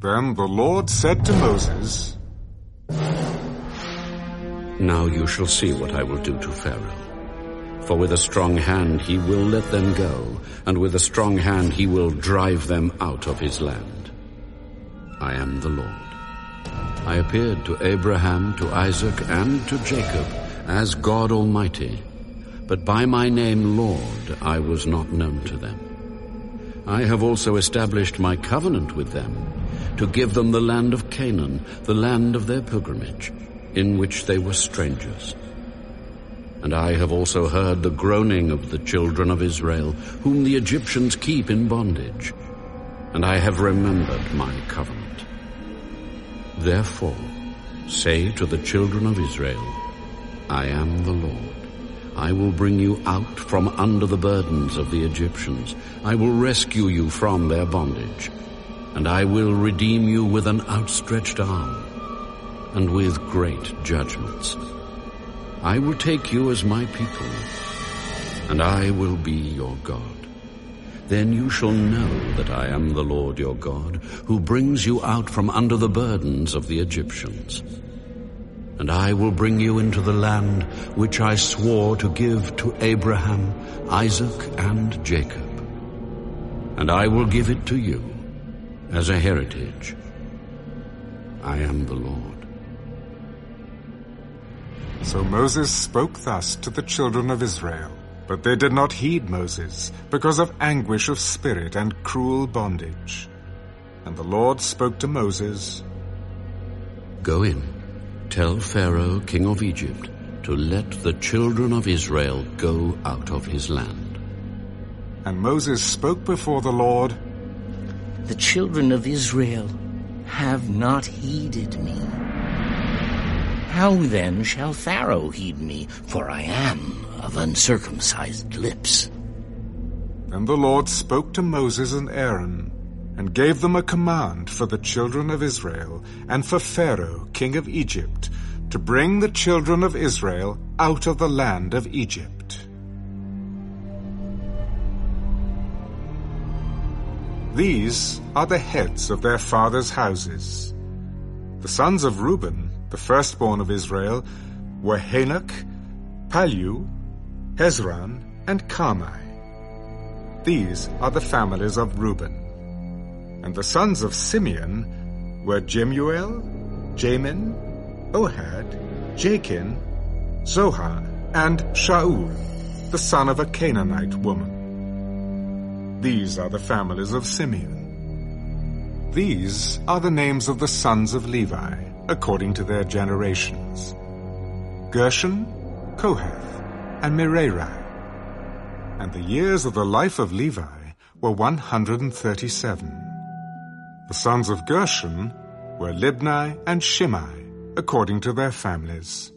Then the Lord said to Moses, Now you shall see what I will do to Pharaoh. For with a strong hand he will let them go, and with a strong hand he will drive them out of his land. I am the Lord. I appeared to Abraham, to Isaac, and to Jacob as God Almighty, but by my name Lord I was not known to them. I have also established my covenant with them, to give them the land of Canaan, the land of their pilgrimage, in which they were strangers. And I have also heard the groaning of the children of Israel, whom the Egyptians keep in bondage, and I have remembered my covenant. Therefore, say to the children of Israel, I am the Lord. I will bring you out from under the burdens of the Egyptians. I will rescue you from their bondage. And I will redeem you with an outstretched arm and with great judgments. I will take you as my people, and I will be your God. Then you shall know that I am the Lord your God, who brings you out from under the burdens of the Egyptians and I will bring you into the land which I swore to give to Abraham, Isaac, and Jacob. And I will give it to you as a heritage. I am the Lord. So Moses spoke thus to the children of Israel. But they did not heed Moses, because of anguish of spirit and cruel bondage. And the Lord spoke to Moses, Go in Tell Pharaoh, king of Egypt, to let the children of Israel go out of his land. And Moses spoke before the Lord, The children of Israel have not heeded me. How then shall Pharaoh heed me, for I am of uncircumcised lips? Then the Lord spoke to Moses and Aaron, and gave them a command for the children of Israel and for Pharaoh, king of Egypt, to bring the children of Israel out of the land of Egypt. These are the heads of their fathers' houses. The sons of Reuben, the firstborn of Israel, were Hanoch, Pallu, Hezron, and Carmi. These are the families of Reuben. And the sons of Simeon were Jemuel, Jamin, Ohad, Jachin, Zohar, and Shaul, the son of a Canaanite woman. These are the families of Simeon. These are the names of the sons of Levi, according to their generations. Gershon, Kohath, and Merari. And the years of the life of Levi were 137. The sons of Gershon were Libni and Shimei, according to their families.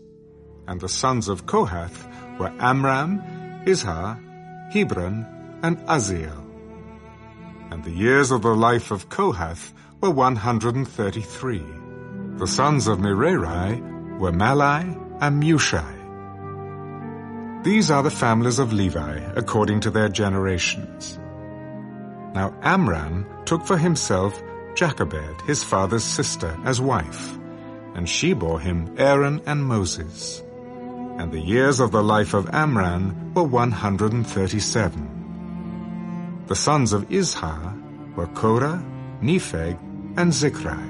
And the sons of Kohath were Amram, Izhar, Hebron, and Uzziel. And the years of the life of Kohath were 133. The sons of Merari were Mahli and Mushi. These are the families of Levi, according to their generations. Now Amram took for himself Jochebed, his father's sister, as wife, and she bore him Aaron and Moses. And the years of the life of Amram were 137. The sons of Izhar were Korah, Nepheg, and Zichri.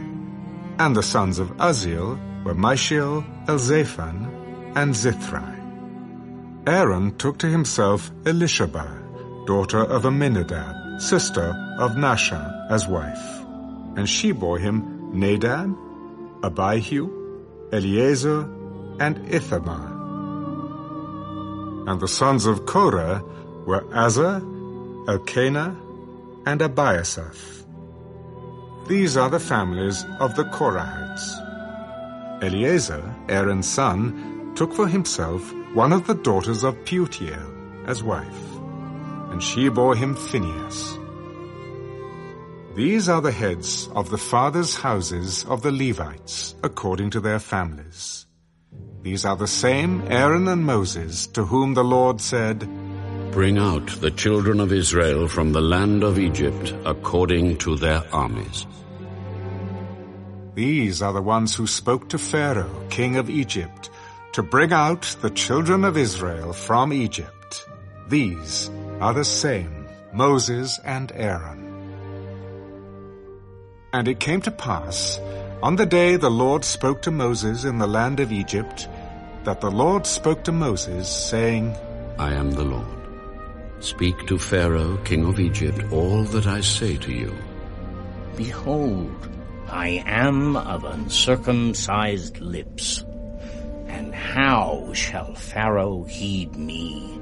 And the sons of Uzziel were Mishael, Elzaphan, and Zithri. Aaron took to himself Elisheba, daughter of Amminadab, sister of Nahshon, as wife and she bore him Nadab, Abihu, Eleazar, and Ithamar. And the sons of Korah were Assir, Elkanah, and Abiasaph. These are the families of the Korahites. Eleazar, Aaron's son, took for himself one of the daughters of Putiel as wife, and she bore him Phinehas. These are the heads of the fathers' houses of the Levites, according to their families. These are the same Aaron and Moses, to whom the Lord said, Bring out the children of Israel from the land of Egypt according to their armies. These are the ones who spoke to Pharaoh, king of Egypt, to bring out the children of Israel from Egypt. These are the same, Moses and Aaron. And it came to pass, on the day the Lord spoke to Moses in the land of Egypt, that the Lord spoke to Moses, saying, I am the Lord. Speak to Pharaoh, king of Egypt, all that I say to you. Behold, I am of uncircumcised lips. And how shall Pharaoh heed me?